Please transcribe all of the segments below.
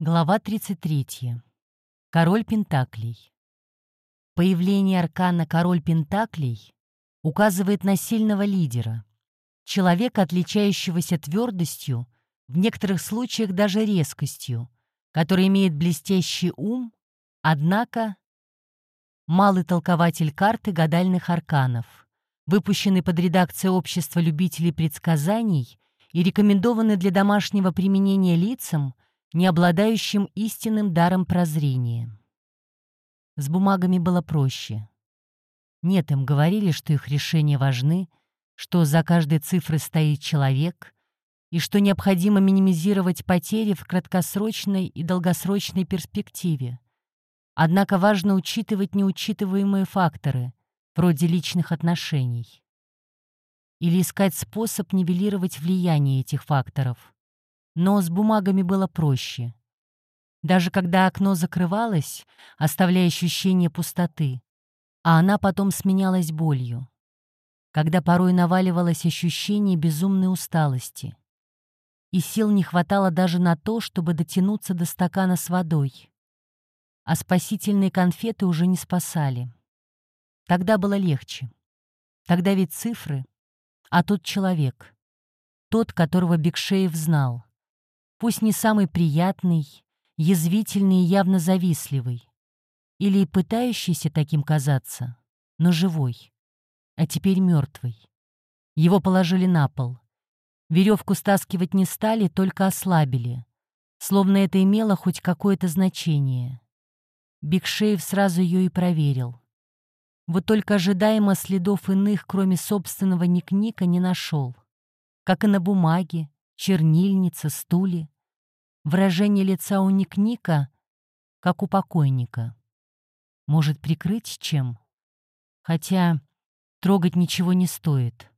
Глава 33. Король Пентаклей. Появление аркана Король Пентаклей указывает на сильного лидера, человека, отличающегося твердостью, в некоторых случаях даже резкостью, который имеет блестящий ум, однако малый толкователь карты гадальных арканов, выпущенный под редакцией Общества любителей предсказаний и рекомендованный для домашнего применения лицам – не обладающим истинным даром прозрения. С бумагами было проще. Нет, им говорили, что их решения важны, что за каждой цифрой стоит человек и что необходимо минимизировать потери в краткосрочной и долгосрочной перспективе. Однако важно учитывать неучитываемые факторы, вроде личных отношений. Или искать способ нивелировать влияние этих факторов. Но с бумагами было проще. Даже когда окно закрывалось, оставляя ощущение пустоты, а она потом сменялась болью. Когда порой наваливалось ощущение безумной усталости. И сил не хватало даже на то, чтобы дотянуться до стакана с водой. А спасительные конфеты уже не спасали. Тогда было легче. Тогда ведь цифры, а тут человек. Тот, которого Бекшеев знал пусть не самый приятный, язвительный и явно завистливый, или пытающийся таким казаться, но живой, а теперь мертвый. Его положили на пол. Веревку стаскивать не стали, только ослабили, словно это имело хоть какое-то значение. Бигшеев сразу ее и проверил. Вот только ожидаемо следов иных, кроме собственного ник-ника, не нашел. Как и на бумаге, чернильница, стуле. Выражение лица у Ник-Ника, как у покойника. Может, прикрыть чем? Хотя трогать ничего не стоит.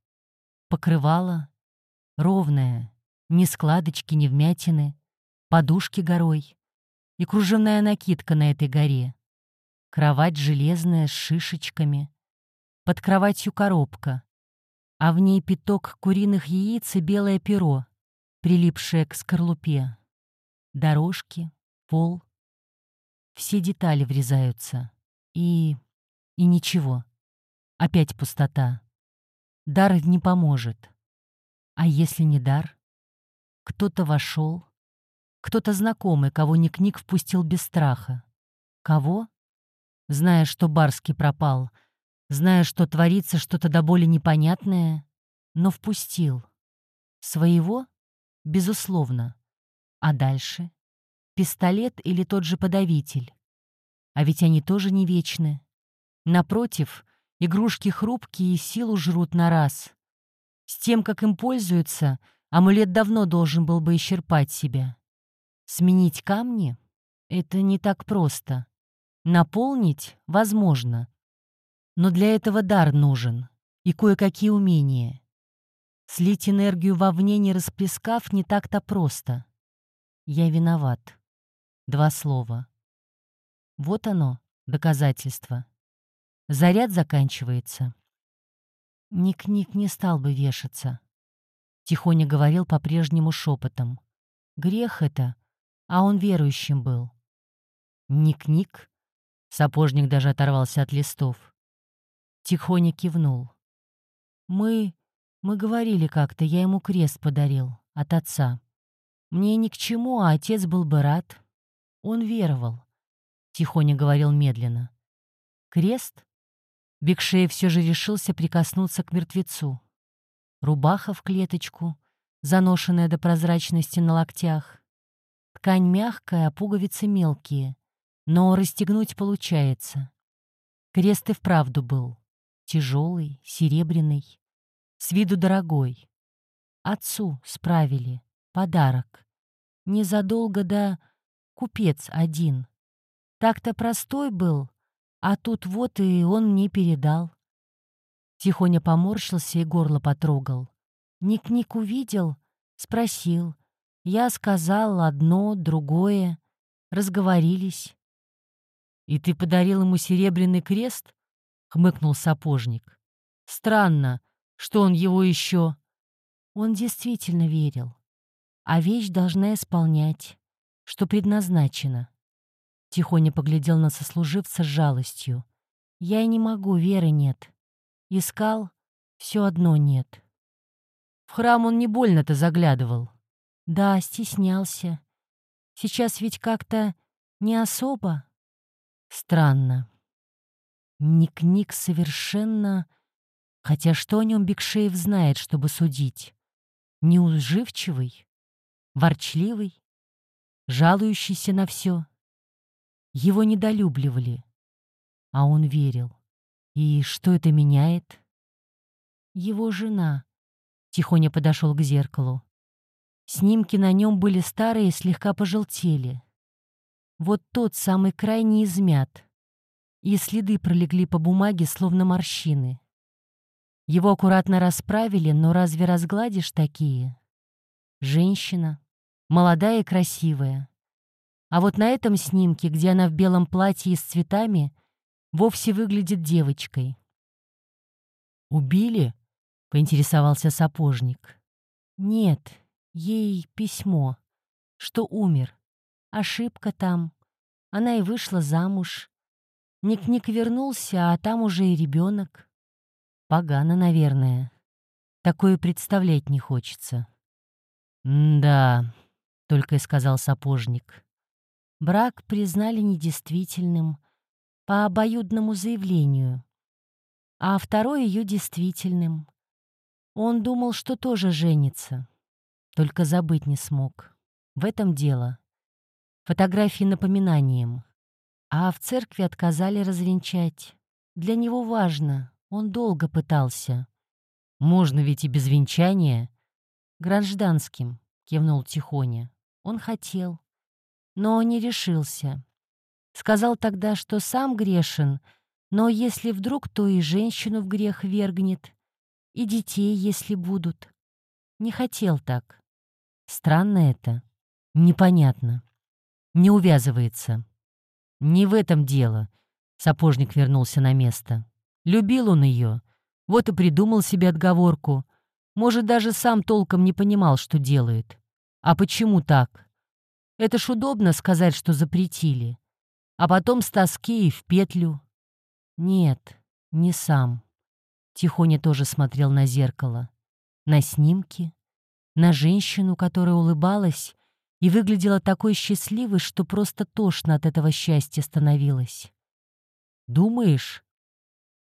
Покрывало ровное, ни складочки, ни вмятины, подушки горой и кружевная накидка на этой горе. Кровать железная с шишечками. Под кроватью коробка, а в ней пяток куриных яиц и белое перо, прилипшее к скорлупе. Дорожки, пол. Все детали врезаются. И... и ничего. Опять пустота. Дар не поможет. А если не дар? Кто-то вошел. Кто-то знакомый, кого Ник-Ник впустил без страха. Кого? Зная, что Барский пропал, зная, что творится что-то до боли непонятное, но впустил. Своего? Безусловно. А дальше? Пистолет или тот же подавитель? А ведь они тоже не вечны. Напротив, игрушки хрупкие и силу жрут на раз. С тем, как им пользуются, амулет давно должен был бы исчерпать себя. Сменить камни — это не так просто. Наполнить — возможно. Но для этого дар нужен и кое-какие умения. Слить энергию вовне, не расплескав, не так-то просто. Я виноват. Два слова. Вот оно, доказательство. Заряд заканчивается. Ник-Ник не стал бы вешаться. Тихоня говорил по-прежнему шепотом. Грех это, а он верующим был. Ник-Ник? Сапожник даже оторвался от листов. Тихоня кивнул. Мы... мы говорили как-то, я ему крест подарил от отца. Мне ни к чему, а отец был бы рад. Он веровал. Тихоня говорил медленно. Крест? Бекшей все же решился прикоснуться к мертвецу. Рубаха в клеточку, заношенная до прозрачности на локтях. Ткань мягкая, а пуговицы мелкие. Но расстегнуть получается. Крест и вправду был. Тяжелый, серебряный. С виду дорогой. Отцу справили. Подарок. Незадолго до... Купец один. Так-то простой был, а тут вот и он мне передал. Тихоня поморщился и горло потрогал. Ник-Ник увидел, спросил. Я сказал одно, другое. Разговорились. «И ты подарил ему серебряный крест?» — хмыкнул сапожник. «Странно, что он его еще...» Он действительно верил а вещь должна исполнять. что предназначено. Тихоня поглядел на сослуживца с жалостью. Я не могу, веры нет. Искал, все одно нет. В храм он не больно-то заглядывал. Да, стеснялся. Сейчас ведь как-то не особо. Странно. Ник-Ник совершенно... Хотя что о нем Бекшеев знает, чтобы судить? Неуживчивый? Ворчливый? Жалующийся на все? Его недолюбливали. А он верил. И что это меняет? Его жена. Тихоня подошел к зеркалу. Снимки на нем были старые и слегка пожелтели. Вот тот самый край не измят. И следы пролегли по бумаге, словно морщины. Его аккуратно расправили, но разве разгладишь такие? Женщина, молодая и красивая. А вот на этом снимке, где она в белом платье и с цветами, вовсе выглядит девочкой. «Убили?» — поинтересовался сапожник. «Нет, ей письмо, что умер. Ошибка там. Она и вышла замуж. Ник-Ник вернулся, а там уже и ребенок. Погано, наверное. Такое представлять не хочется». «Да», — только и сказал сапожник. Брак признали недействительным по обоюдному заявлению, а второй ее действительным. Он думал, что тоже женится, только забыть не смог. В этом дело. Фотографии напоминанием. А в церкви отказали развенчать. Для него важно, он долго пытался. Можно ведь и без венчания. Гражданским, кивнул Тихоня. Он хотел но не решился. Сказал тогда, что сам грешен, но если вдруг, то и женщину в грех вергнет, и детей, если будут. Не хотел так. Странно это. Непонятно. Не увязывается. Не в этом дело. Сапожник вернулся на место. Любил он ее. Вот и придумал себе отговорку. Может, даже сам толком не понимал, что делает. А почему так? Это ж удобно сказать, что запретили. А потом с тоски и в петлю. Нет, не сам. Тихоня тоже смотрел на зеркало. На снимки, на женщину, которая улыбалась и выглядела такой счастливой, что просто тошно от этого счастья становилось. «Думаешь?»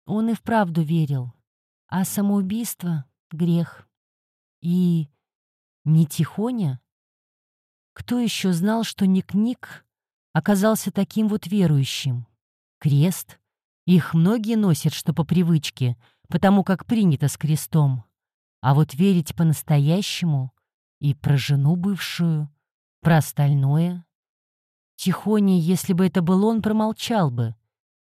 Он и вправду верил. А самоубийство — грех. И не Тихоня? Кто еще знал, что Ник-Ник оказался таким вот верующим? Крест. Их многие носят, что по привычке, потому как принято с крестом. А вот верить по-настоящему и про жену бывшую, про остальное. Тихоней, если бы это был он, промолчал бы.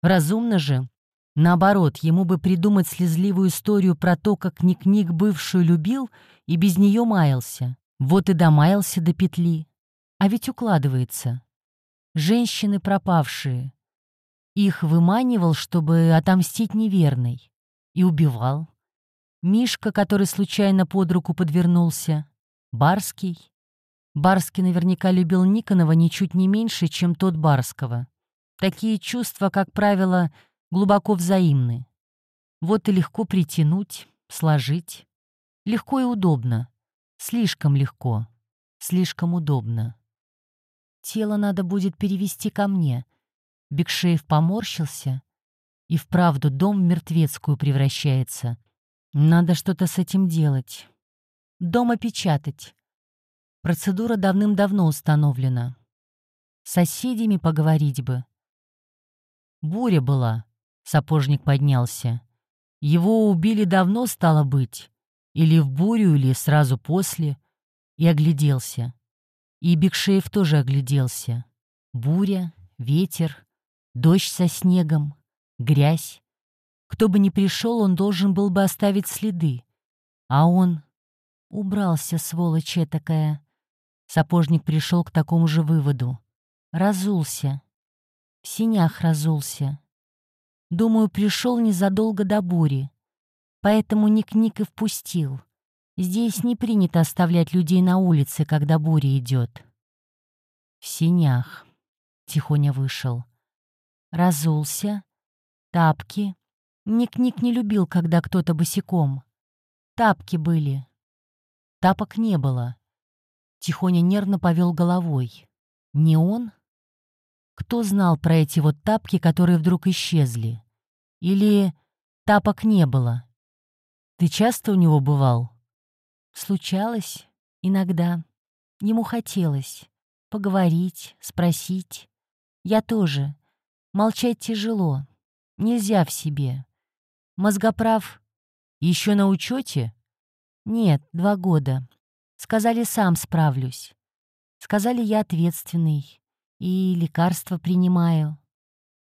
Разумно же. Наоборот, ему бы придумать слезливую историю про то, как Ник-Ник бывшую любил и без нее маялся. Вот и домаялся до петли. А ведь укладывается. Женщины пропавшие. Их выманивал, чтобы отомстить неверной. И убивал. Мишка, который случайно под руку подвернулся. Барский. Барский наверняка любил Никонова ничуть не меньше, чем тот Барского. Такие чувства, как правило, глубоко взаимны. Вот и легко притянуть, сложить. Легко и удобно. Слишком легко. Слишком удобно. Тело надо будет перевести ко мне. Бекшеев поморщился. И вправду дом в мертвецкую превращается. Надо что-то с этим делать. Дом опечатать. Процедура давным-давно установлена. С соседями поговорить бы. Буря была. Сапожник поднялся. Его убили давно, стало быть. Или в бурю, или сразу после. И огляделся. И Бекшеев тоже огляделся. Буря, ветер, дождь со снегом, грязь. Кто бы ни пришел, он должен был бы оставить следы. А он убрался, сволочь такая. Сапожник пришел к такому же выводу. Разулся. В синях разулся. Думаю, пришел незадолго до бури. Поэтому Ник-Ник и впустил. Здесь не принято оставлять людей на улице, когда буря идет. В синях. Тихоня вышел. Разулся. Тапки. Ник-ник не любил, когда кто-то босиком. Тапки были. Тапок не было. Тихоня нервно повел головой. Не он? Кто знал про эти вот тапки, которые вдруг исчезли? Или тапок не было? Ты часто у него бывал? Случалось. Иногда. Ему хотелось. Поговорить, спросить. Я тоже. Молчать тяжело. Нельзя в себе. Мозгоправ еще на учете? Нет, два года. Сказали, сам справлюсь. Сказали, я ответственный. И лекарства принимаю.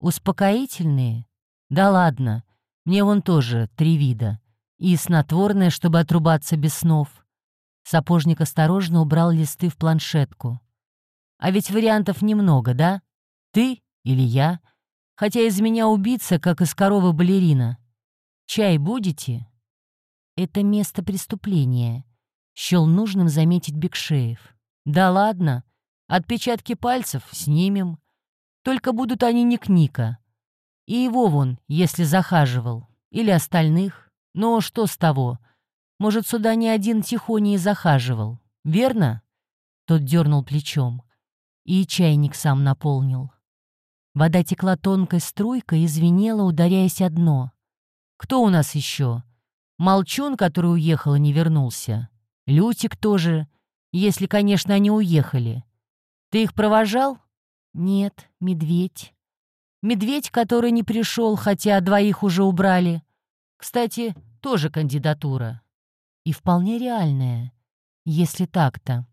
Успокоительные? Да ладно. Мне вон тоже три вида. И снотворное, чтобы отрубаться без снов. Сапожник осторожно убрал листы в планшетку. А ведь вариантов немного, да? Ты или я? Хотя из меня убийца, как из коровы балерина. Чай будете? Это место преступления. Счел нужным заметить Бекшеев. Да ладно, отпечатки пальцев снимем. Только будут они не к Ника. И его вон, если захаживал. Или остальных. Но что с того? Может, сюда ни один тихоний захаживал. Верно? Тот дернул плечом. И чайник сам наполнил. Вода текла тонкой струйкой и звенела, ударяясь о дно. «Кто у нас еще? Молчун, который уехал и не вернулся. Лютик тоже, если, конечно, они уехали. Ты их провожал? Нет, медведь. Медведь, который не пришел, хотя двоих уже убрали. Кстати, тоже кандидатура. И вполне реальная, если так-то.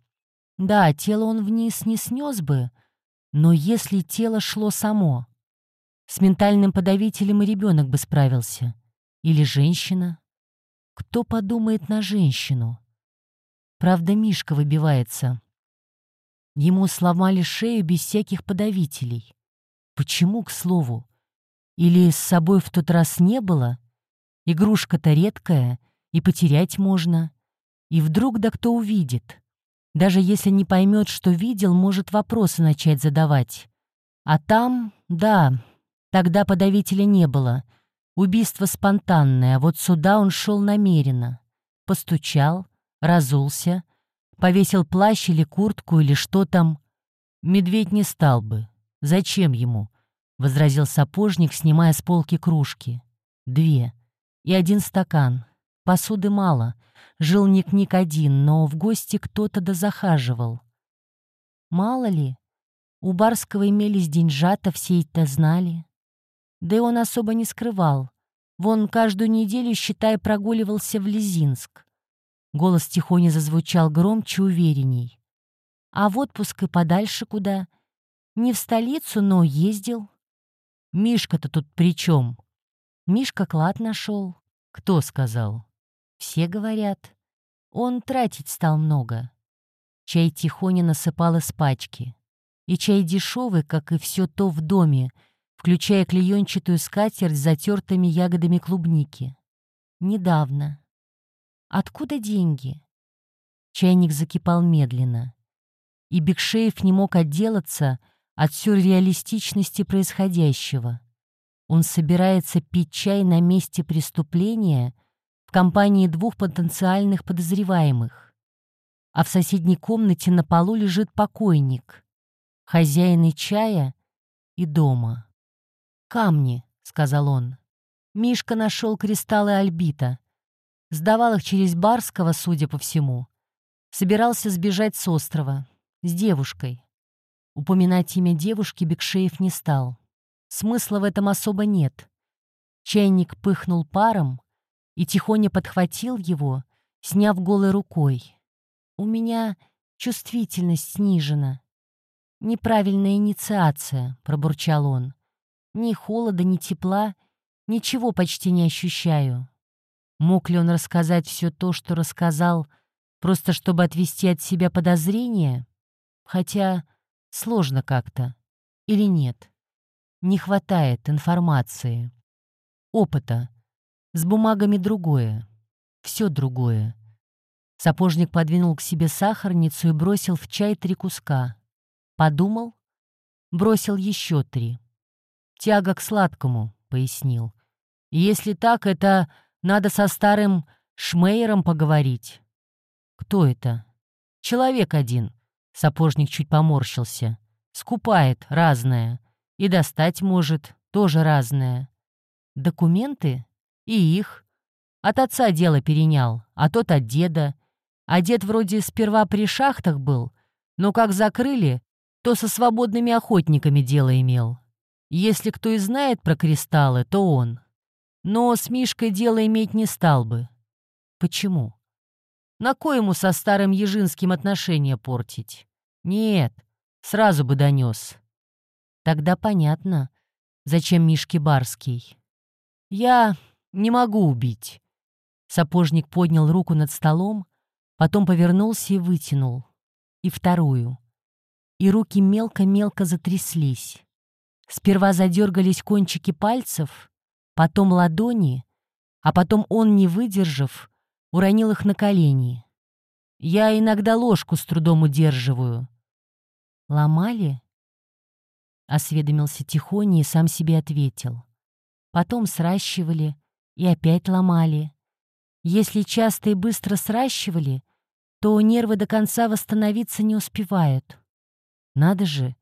Да, тело он вниз не снес бы, но если тело шло само. С ментальным подавителем и ребенок бы справился. Или женщина. Кто подумает на женщину? Правда, Мишка выбивается. Ему сломали шею без всяких подавителей. Почему, к слову? Или с собой в тот раз не было? Игрушка-то редкая, и потерять можно. И вдруг да кто увидит. Даже если не поймет, что видел, может вопросы начать задавать. А там, да, тогда подавителя не было — Убийство спонтанное, а вот сюда он шел намеренно. Постучал, разулся, повесил плащ или куртку или что там. Медведь не стал бы. Зачем ему? — возразил сапожник, снимая с полки кружки. Две. И один стакан. Посуды мало. Жил Ник-Ник один, но в гости кто-то да захаживал. Мало ли, у Барского имелись деньжата, все это знали. Да и он особо не скрывал. Вон каждую неделю, считай, прогуливался в Лизинск. Голос тихоня зазвучал громче, уверенней. А в отпуск и подальше куда? Не в столицу, но ездил. Мишка-то тут при чем? Мишка клад нашел. Кто сказал? Все говорят. Он тратить стал много. Чай тихоня насыпал из пачки. И чай дешевый, как и все то в доме, включая клеенчатую скатерть с затертыми ягодами клубники. Недавно. Откуда деньги? Чайник закипал медленно. И Бекшеев не мог отделаться от сюрреалистичности происходящего. Он собирается пить чай на месте преступления в компании двух потенциальных подозреваемых. А в соседней комнате на полу лежит покойник, хозяин и чая и дома. «Камни», — сказал он. Мишка нашел кристаллы альбита. Сдавал их через Барского, судя по всему. Собирался сбежать с острова. С девушкой. Упоминать имя девушки Бекшеев не стал. Смысла в этом особо нет. Чайник пыхнул паром и тихоня подхватил его, сняв голой рукой. «У меня чувствительность снижена». «Неправильная инициация», — пробурчал он. Ни холода, ни тепла, ничего почти не ощущаю. Мог ли он рассказать все то, что рассказал, просто чтобы отвести от себя подозрения? Хотя сложно как-то. Или нет? Не хватает информации. Опыта. С бумагами другое. Все другое. Сапожник подвинул к себе сахарницу и бросил в чай три куска. Подумал, бросил еще три. «Тяга к сладкому», — пояснил. «Если так, это надо со старым Шмейером поговорить». «Кто это?» «Человек один», — сапожник чуть поморщился. «Скупает разное. И достать может тоже разное. Документы? И их. От отца дело перенял, а тот от деда. А дед вроде сперва при шахтах был, но как закрыли, то со свободными охотниками дело имел. Если кто и знает про кристаллы, то он. Но с Мишкой дело иметь не стал бы. Почему? На кой ему со старым Ежинским отношения портить? Нет, сразу бы донес. Тогда понятно, зачем Мишке Барский. Я не могу убить. Сапожник поднял руку над столом, потом повернулся и вытянул. И вторую. И руки мелко-мелко затряслись. Сперва задергались кончики пальцев, потом ладони, а потом он, не выдержав, уронил их на колени. Я иногда ложку с трудом удерживаю. «Ломали?» — осведомился Тихоня и сам себе ответил. Потом сращивали и опять ломали. Если часто и быстро сращивали, то нервы до конца восстановиться не успевают. Надо же.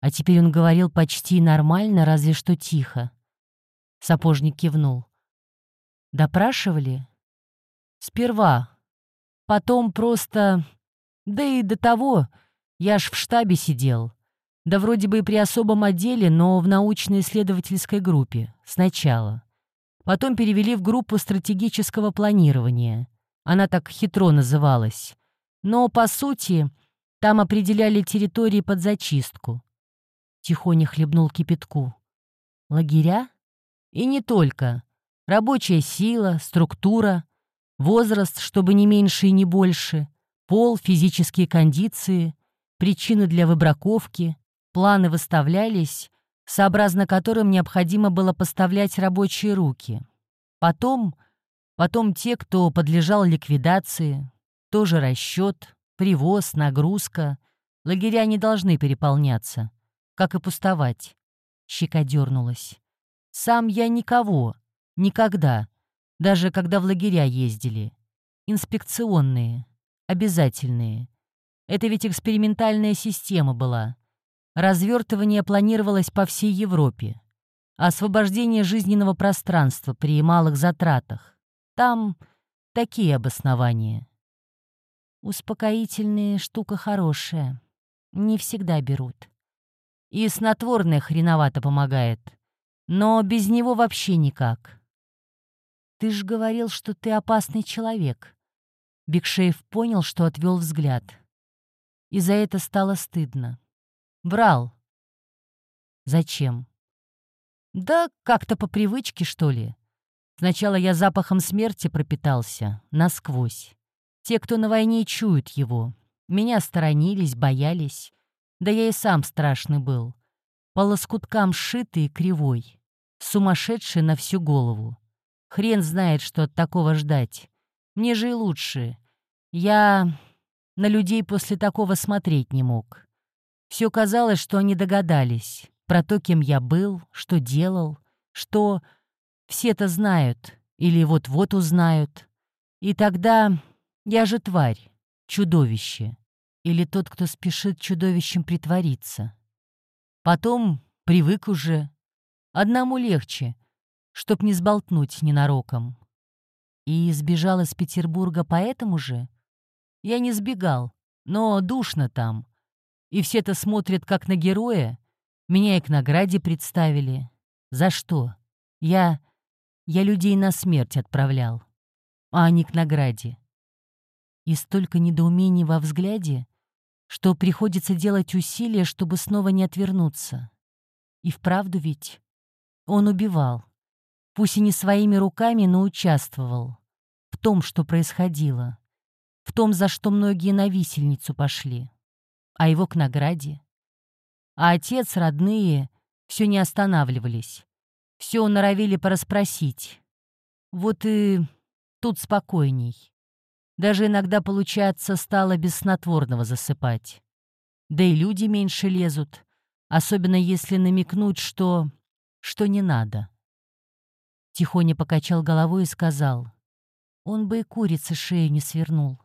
А теперь он говорил почти нормально, разве что тихо. Сапожник кивнул. Допрашивали? Сперва. Потом просто... Да и до того. Я ж в штабе сидел. Да вроде бы и при особом отделе, но в научно-исследовательской группе. Сначала. Потом перевели в группу стратегического планирования. Она так хитро называлась. Но, по сути, там определяли территории под зачистку. Тихоня хлебнул кипятку. Лагеря? И не только. Рабочая сила, структура, возраст, чтобы не меньше и не больше, пол, физические кондиции, причины для выбраковки, планы выставлялись, сообразно которым необходимо было поставлять рабочие руки. Потом, потом те, кто подлежал ликвидации, тоже расчет, привоз, нагрузка. Лагеря не должны переполняться, как и пустовать. Щека дернулась. Сам я никого, никогда, даже когда в лагеря ездили. Инспекционные, обязательные. Это ведь экспериментальная система была. Развертывание планировалось по всей Европе. Освобождение жизненного пространства при малых затратах. Там такие обоснования. Успокоительные штука хорошая. Не всегда берут. И снотворное хреновато помогает. Но без него вообще никак. Ты ж говорил, что ты опасный человек. Бигшеев понял, что отвел взгляд. И за это стало стыдно. Врал. Зачем? Да как-то по привычке, что ли. Сначала я запахом смерти пропитался, насквозь. Те, кто на войне, чуют его. Меня сторонились, боялись. Да я и сам страшный был. По лоскуткам сшитый и кривой. Сумасшедший на всю голову. Хрен знает, что от такого ждать. Мне же и лучше. Я на людей после такого смотреть не мог. Все казалось, что они догадались про то, кем я был, что делал, что все-то знают или вот-вот узнают. И тогда я же тварь, чудовище. Или тот, кто спешит чудовищем притвориться. Потом привык уже. Одному легче, чтоб не сболтнуть ненароком. И сбежал из Петербурга поэтому же? Я не сбегал, но душно там — и все-то смотрят как на героя. Меня и к награде представили. За что? Я... Я людей на смерть отправлял, а не к награде. И столько недоумений во взгляде, что приходится делать усилия, чтобы снова не отвернуться. И вправду ведь он убивал. Пусть и не своими руками, но участвовал. В том, что происходило. В том, за что многие на висельницу пошли а его к награде. А отец, родные, все не останавливались. Все норовили порасспросить. Вот и тут спокойней. Даже иногда, получается, стало без снотворного засыпать. Да и люди меньше лезут, особенно если намекнуть, что... что не надо. Тихоня покачал головой и сказал, он бы и курице шею не свернул.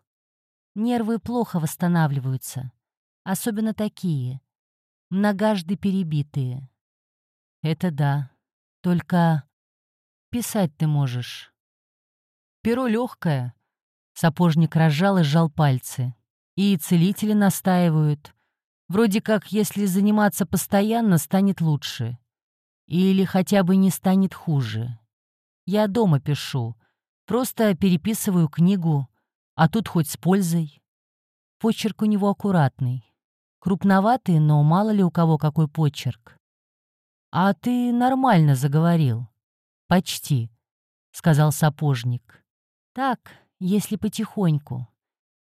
Нервы плохо восстанавливаются, особенно такие, многажды перебитые. Это да, только писать ты можешь. Перо легкое. Сапожник разжал и сжал пальцы. И целители настаивают. Вроде как, если заниматься постоянно, станет лучше. Или хотя бы не станет хуже. Я дома пишу. Просто переписываю книгу, а тут хоть с пользой. Почерк у него аккуратный. Крупноватый, но мало ли у кого какой почерк. «А ты нормально заговорил». «Почти», — сказал сапожник. «Так, если потихоньку.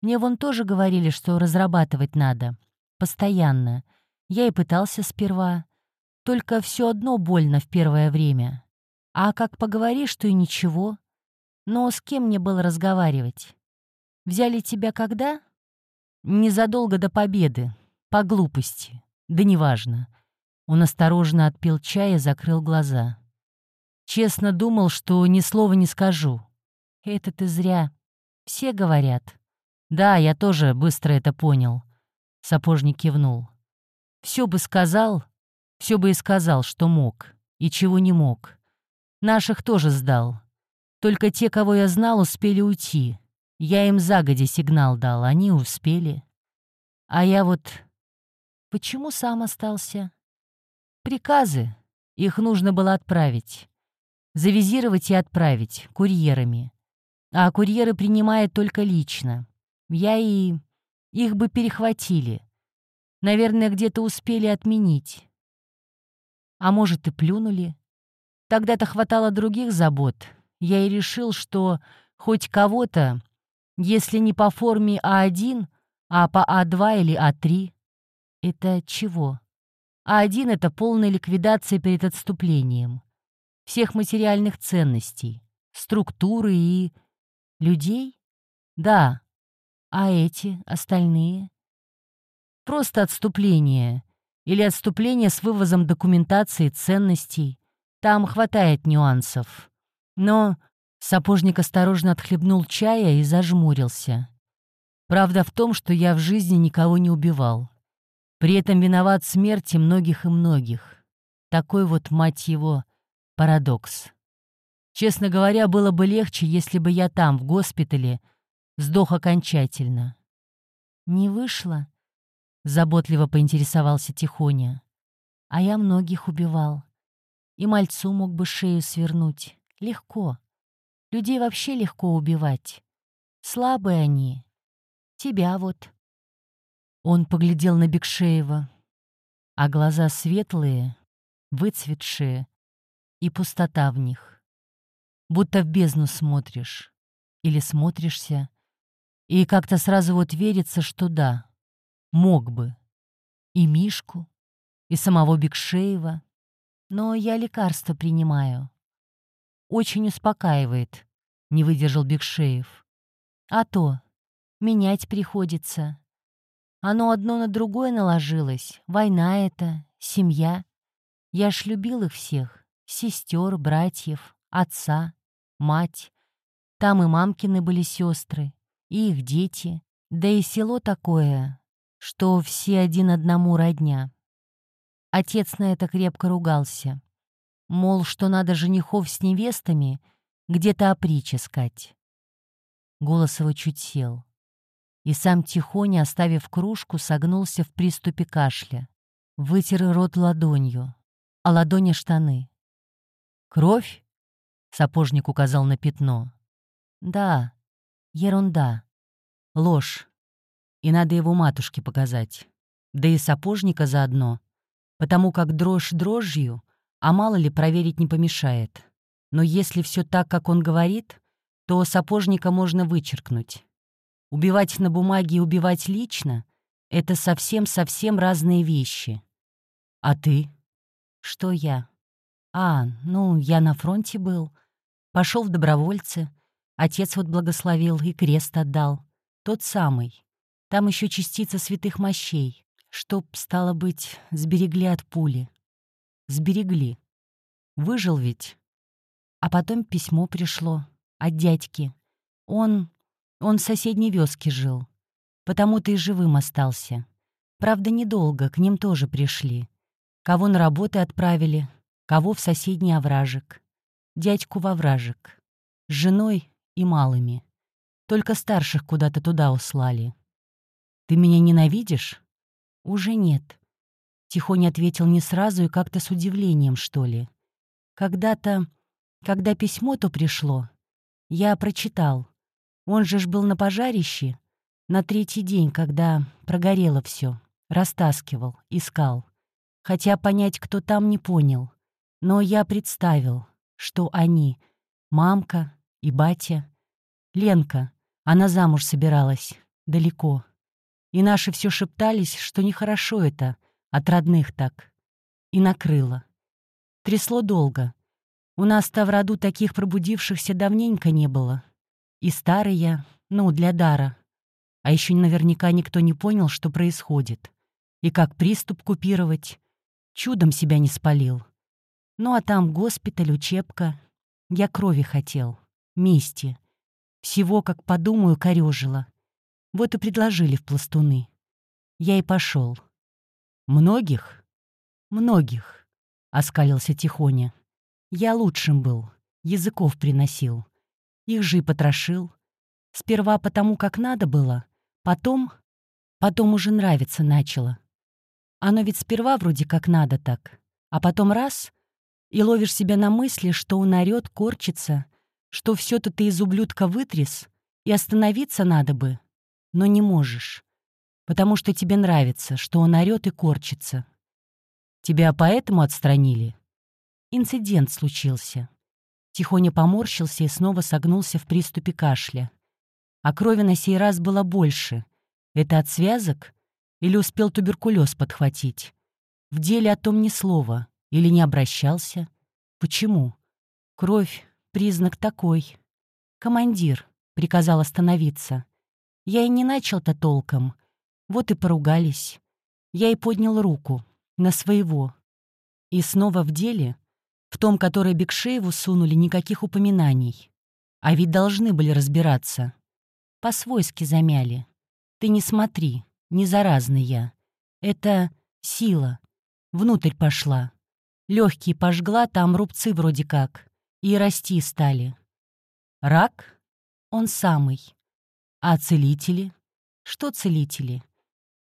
Мне вон тоже говорили, что разрабатывать надо. Постоянно. Я и пытался сперва. Только все одно больно в первое время. А как поговоришь, что и ничего. Но с кем мне было разговаривать? Взяли тебя когда? Незадолго до победы. По глупости. Да неважно. Он осторожно отпил чая и закрыл глаза. Честно думал, что ни слова не скажу. Это ты зря. Все говорят. Да, я тоже быстро это понял. Сапожник кивнул. Все бы сказал, все бы и сказал, что мог, и чего не мог. Наших тоже сдал. Только те, кого я знал, успели уйти. Я им загоди сигнал дал, они успели. А я вот... Почему сам остался? Приказы. Их нужно было отправить. Завизировать и отправить, курьерами. А курьеры принимают только лично. Я и... Их бы перехватили. Наверное, где-то успели отменить. А может, и плюнули. Тогда-то хватало других забот. Я и решил, что хоть кого-то, если не по форме А1, а по А2 или А3. Это чего? а один — это полная ликвидация перед отступлением. Всех материальных ценностей, структуры и... людей? Да. А эти, остальные? Просто отступление. Или отступление с вывозом документации ценностей. Там хватает нюансов. Но сапожник осторожно отхлебнул чая и зажмурился. Правда в том, что я в жизни никого не убивал. При этом виноват смерти многих и многих. Такой вот, мать его, парадокс. Честно говоря, было бы легче, если бы я там, в госпитале, сдох окончательно. «Не вышло?» — заботливо поинтересовался Тихоня. «А я многих убивал. И мальцу мог бы шею свернуть. Легко. Людей вообще легко убивать. Слабые они. Тебя вот. Он поглядел на Бекшеева, а глаза светлые, выцветшие, и пустота в них. Будто в бездну смотришь. Или смотришься, и как-то сразу вот верится, что да, мог бы. И Мишку, и самого Бекшеева. Но я лекарства принимаю. Очень успокаивает, не выдержал Бекшеев. А то, менять приходится. Оно одно на другое наложилось. Война это, семья. Я ж любил их всех. Сестер, братьев, отца, мать. Там и мамкины были сестры, и их дети. Да и село такое, что все один одному родня. Отец на это крепко ругался. Мол, что надо женихов с невестами где-то опричь искать. Его чуть сел и сам тихоня, оставив кружку, согнулся в приступе кашля. Вытер рот ладонью, а ладони штаны. «Кровь?» — сапожник указал на пятно. «Да, ерунда. Ложь. И надо его матушке показать. Да и сапожника заодно. Потому как дрожь дрожью, а мало ли проверить не помешает. Но если все так, как он говорит, то сапожника можно вычеркнуть. Убивать на бумаге и убивать лично — это совсем-совсем разные вещи. А ты? Что я? А, ну, я на фронте был. Пошел в добровольцы. Отец вот благословил и крест отдал. Тот самый. Там еще частица святых мощей. Чтоб, стало быть, сберегли от пули. Сберегли. Выжил ведь. А потом письмо пришло от дядьки. Он... он в соседней вёске жил. Потому-то и живым остался. Правда, недолго, к ним тоже пришли. Кого на работы отправили, кого в соседний овражек. Дядьку в овражек. С женой и малыми. Только старших куда-то туда услали. «Ты меня ненавидишь?» «Уже нет», — Тихоня ответил не сразу и как-то с удивлением, что ли. «Когда-то, когда письмо-то пришло, я прочитал. Он же ж был на пожарище, на третий день, когда прогорело все, растаскивал, искал. Хотя понять, кто там, не понял. Но я представил, что они — мамка и батя. Ленка, она замуж собиралась, далеко. И наши все шептались, что нехорошо это, от родных так. И накрыло. Трясло долго. У нас-то в роду таких пробудившихся давненько не было. И старые, ну, для дара. А еще наверняка никто не понял, что происходит. И как приступ купировать. Чудом себя не спалил. Ну а там госпиталь, учебка. Я крови хотел. Мести. Всего, как подумаю, корёжило. Вот и предложили в пластуны. Я и пошел. «Многих?» «Многих», — оскалился Тихоня. «Я лучшим был, языков приносил. Их же и потрошил. Сперва потому, как надо было, потом... Потом уже нравиться начало. Оно ведь сперва вроде как надо так, а потом раз — и ловишь себя на мысли, что он орёт, корчится, что все то ты из ублюдка вытряс, и остановиться надо бы, но не можешь, потому что тебе нравится, что он орёт и корчится. Тебя поэтому отстранили? Инцидент случился. Тихоня поморщился и снова согнулся в приступе кашля. А крови на сей раз было больше. Это от связок или успел туберкулез подхватить? В деле о том ни слова. Или не обращался? Почему? Кровь — признак такой. Командир приказал остановиться. Я и не начал-то толком. Вот и поругались. Я и поднял руку. На своего. И снова в деле, в том, которое Бекшееву сунули, никаких упоминаний. А ведь должны были разбираться. По-свойски замяли. Ты не смотри. Не заразный я. Это сила. Внутрь пошла. Легкие пожгла, там рубцы вроде как. И расти стали. Рак? Он самый. А целители? Что целители?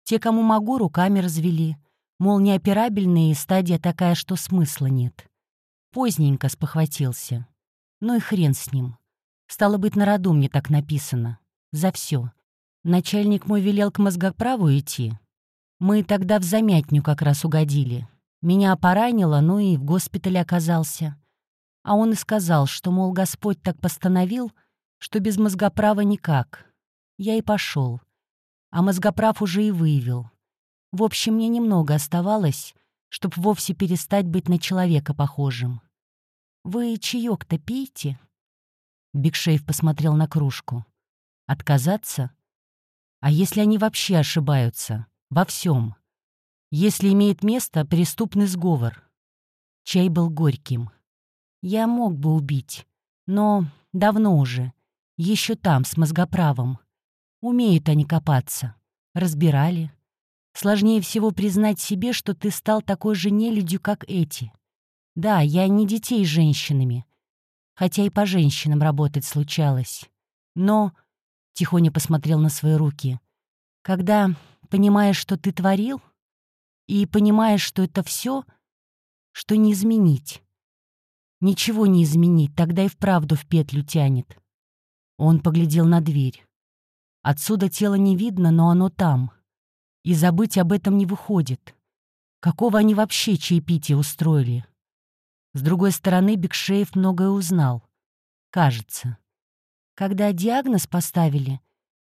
Те, кому могу, руками развели. Мол, неоперабельные, стадия такая, что смысла нет. Поздненько спохватился. Ну и хрен с ним. Стало быть, на роду мне так написано. За все. Начальник мой велел к мозгоправу идти. Мы тогда в замятню как раз угодили. Меня поранило, ну и в госпитале оказался. А он и сказал, что, мол, Господь так постановил, что без мозгоправа никак. Я и пошел. А мозгоправ уже и выявил. В общем, мне немного оставалось, чтоб вовсе перестать быть на человека похожим. «Вы чаёк-то пейте?» Бигшейв посмотрел на кружку. «Отказаться? А если они вообще ошибаются? Во всем. Если имеет место преступный сговор. Чай был горьким. Я мог бы убить, но давно уже. Еще там, с мозгоправом. Умеют они копаться. Разбирали. Сложнее всего признать себе, что ты стал такой же нелюдью, как эти. Да, я не детей с женщинами. Хотя и по женщинам работать случалось. Но Тихоня посмотрел на свои руки. «Когда понимаешь, что ты творил, и понимаешь, что это все, что не изменить. Ничего не изменить, тогда и вправду в петлю тянет». Он поглядел на дверь. Отсюда тело не видно, но оно там. И забыть об этом не выходит. Какого они вообще чаепитие устроили? С другой стороны, Бекшеев многое узнал. Кажется. Когда диагноз поставили,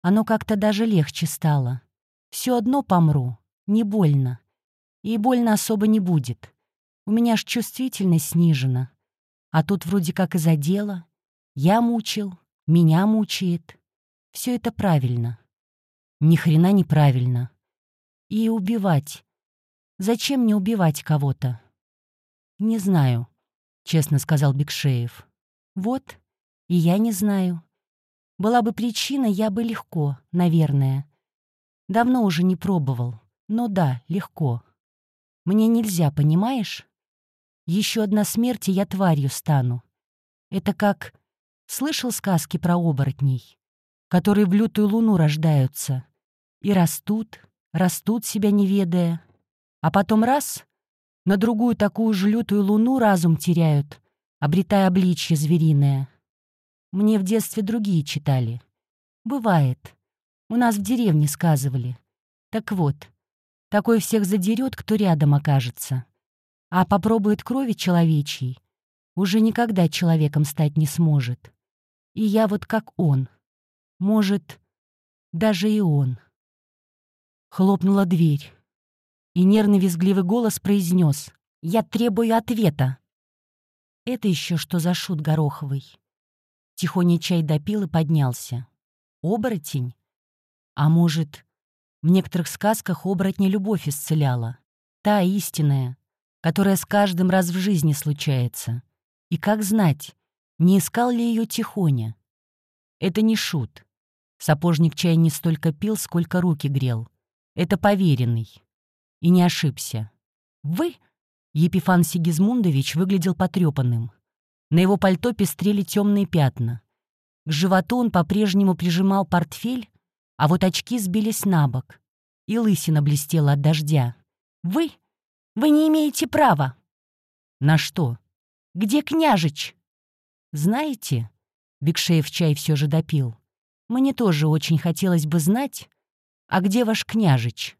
оно как-то даже легче стало. Все одно помру, не больно. И больно особо не будет. У меня ж чувствительность снижена. А тут вроде как и задело. Я мучил, меня мучает. Все это правильно. Ни хрена неправильно. И убивать. Зачем мне убивать кого-то? Не знаю, честно сказал Бекшеев. Вот, и я не знаю. Была бы причина, я бы легко, наверное. Давно уже не пробовал, но да, легко. Мне нельзя, понимаешь? Еще одна смерть, и я тварью стану. Это как... Слышал сказки про оборотней, которые в лютую луну рождаются и растут, растут себя не ведая, а потом раз — на другую такую же лютую луну разум теряют, обретая обличье звериное. Мне в детстве другие читали. Бывает. У нас в деревне сказывали. Так вот, такой всех задерет, кто рядом окажется. А попробует крови человечьей, уже никогда человеком стать не сможет. И я вот как он. Может, даже и он. Хлопнула дверь. И нервный визгливый голос произнес «Я требую ответа». Это еще что за шут Гороховый? Тихоня чай допил и поднялся. Оборотень? А может, в некоторых сказках оборотня любовь исцеляла? Та истинная, которая с каждым раз в жизни случается. И как знать, не искал ли ее Тихоня? Это не шут. Сапожник чай не столько пил, сколько руки грел. Это поверенный. И не ошибся. «Вы?» Епифан Сигизмундович выглядел потрепанным. На его пальто пестрели темные пятна. К животу он по-прежнему прижимал портфель, а вот очки сбились на бок. И лысина блестела от дождя. «Вы? Вы не имеете права!» «На что?» «Где княжич?» «Знаете...» — Бекшеев чай все же допил. «Мне тоже очень хотелось бы знать, а где ваш княжич?»